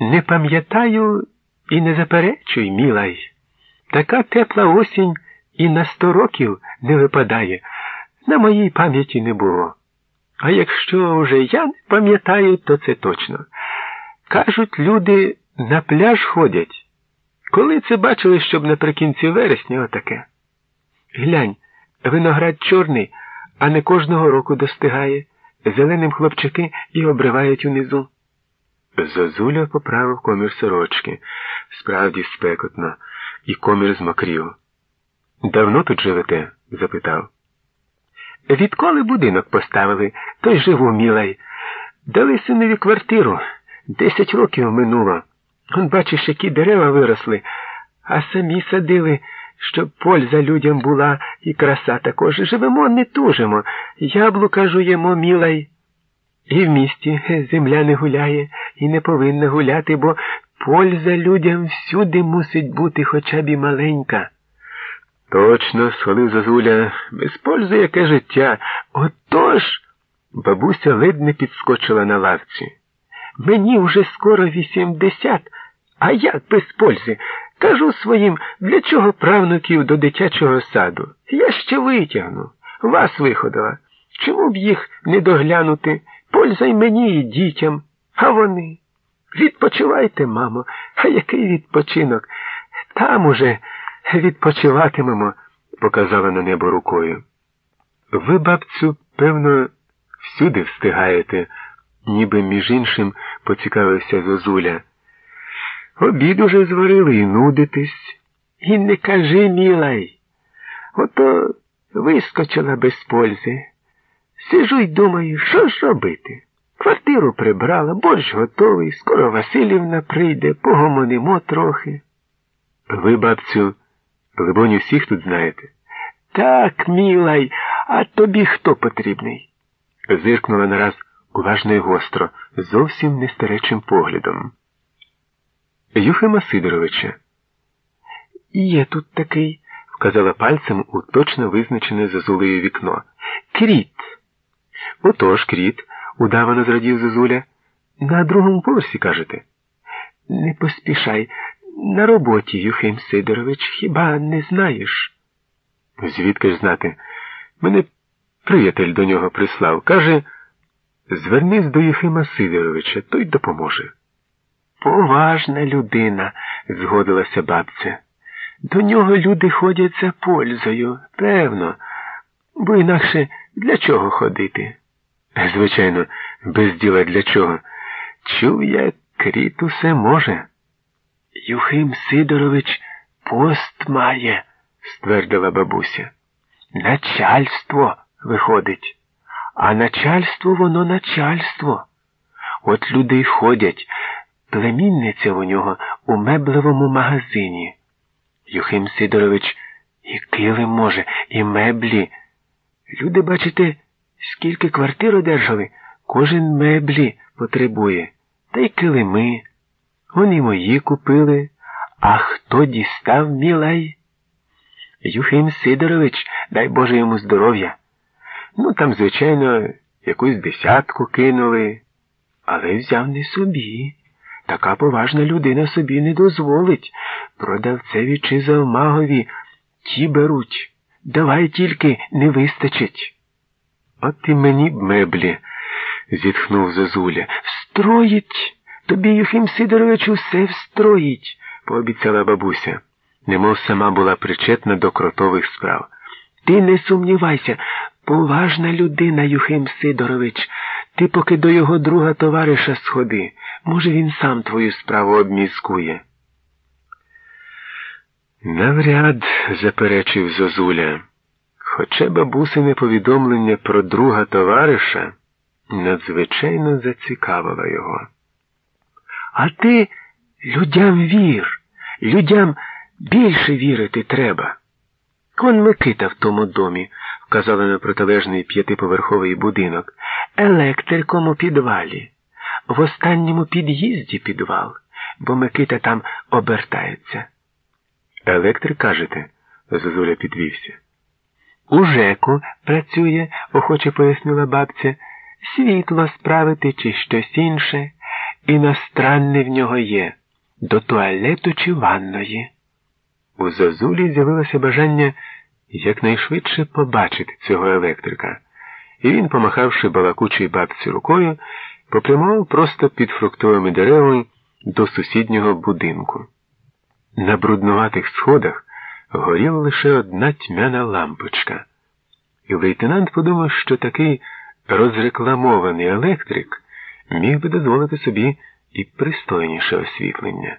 Не пам'ятаю і не заперечуй, мілай. Така тепла осінь і на сто років не випадає. На моїй пам'яті не було. А якщо вже я не пам'ятаю, то це точно. Кажуть, люди на пляж ходять. Коли це бачили, щоб наприкінці вересня отаке? Глянь, виноград чорний, а не кожного року достигає. Зеленим хлопчики і обривають унизу. Зозуля поправив комір сорочки. Справді спекотно, і комір змокрів. Давно тут живете? запитав. Відколи будинок поставили, то й живу, мілай. Дали синові квартиру. Десять років минуло. Он, бачиш, які дерева виросли, а самі садили, щоб польза людям була і краса також. Живемо, не тужимо. Яблука жуємо, мілай. І в місті земля не гуляє і не повинна гуляти, бо польза людям всюди мусить бути хоча б і маленька. Точно, схвалив Зозуля, без пользи яке життя. Отож. Бабуся ледь не підскочила на лавці. Мені вже скоро вісімдесят, а як без пользи? Кажу своїм, для чого правнуків до дитячого саду? Я ще витягну. Вас виходила. Чому б їх не доглянути? Польза й мені і дітям. А вони. Відпочивайте, мамо, а який відпочинок? Там уже відпочиватимемо, показала на небо рукою. Ви, бабцю, певно, всюди встигаєте, ніби між іншим поцікавився Зозуля. Обід уже зварили і нудитись. І не кажи, мілай. Ото вискочила без пользи. Сижу й думаю, що ж робити. Квартиру прибрала, борщ готовий, скоро Васильівна прийде, погомонимо трохи. Ви, бабцю, либонь, усіх тут знаєте? Так, мілай, а тобі хто потрібний? зиркнула нараз уважно й гостро, зовсім нестеречим поглядом. Юхима Сидоровича. Є тут такий, вказала пальцем у точно визначене зазулею вікно. Кріт. Отож, кріт, удавано зрадів Зозуля. На другому поверсі кажете. Не поспішай. На роботі, Юхим Сидорович, хіба не знаєш? Звідки ж знати? Мене приятель до нього прислав. Каже, звернись до Юхима Сидоровича, той допоможе. Поважна людина, згодилася бабця. До нього люди ходять за пользою, певно, бо інакше для чого ходити? Звичайно, без діла для чого. Чув я, кріт усе може. Юхим Сидорович пост має, ствердила бабуся. Начальство виходить, а начальство воно начальство. От люди й ходять. Племінниця у нього у меблевому магазині. Юхим Сидорович і килим може, і меблі. Люди, бачите, скільки квартир одержали, кожен меблі потребує, та й килими. Вони мої купили, а хто дістав мілай? Юхим Сидорович, дай Боже йому здоров'я. Ну, там, звичайно, якусь десятку кинули, але взяв не собі. Така поважна людина собі не дозволить. Продавцеві чи завмагові ті беруть. Давай тільки не вистачить. От і мені б меблі, зітхнув Зозуля. Встроїть. Тобі, Юхим Сидорович, усе встроїть, пообіцяла бабуся, немов сама була причетна до кротових справ. Ти не сумнівайся, поважна людина, Юхим Сидорович. Ти поки до його друга товариша сходи. Може, він сам твою справу обмізкує. Навряд, заперечив Зозуля, хоча бабусине повідомлення про друга товариша надзвичайно зацікавило його. А ти людям вір, людям більше вірити треба. Кон Микита в тому домі, вказала на протилежний п'ятиповерховий будинок, електриком у підвалі, в останньому під'їзді підвал, бо Микита там обертається. Електрик, кажете, Зозуля підвівся. У Жеку працює, охоче пояснила бабця, світло справити чи щось інше. іностранне в нього є до туалету чи ванної. У Зозулі з'явилося бажання якнайшвидше побачити цього електрика, і він, помахавши балакучій бабці рукою, попрямував просто під фруктовими деревами до сусіднього будинку. На бруднуватих сходах горіла лише одна тьмяна лампочка, і лейтенант подумав, що такий розрекламований електрик міг би дозволити собі і пристойніше освітлення.